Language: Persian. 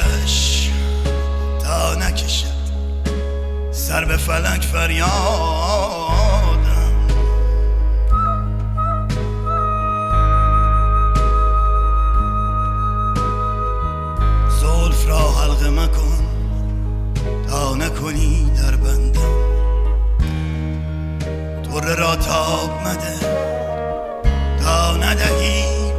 دلش تا نکشد سر به فلک فریادم. زولف را حلقه مکن تا نکنی در بندم. طره را تاب مده تا ندهی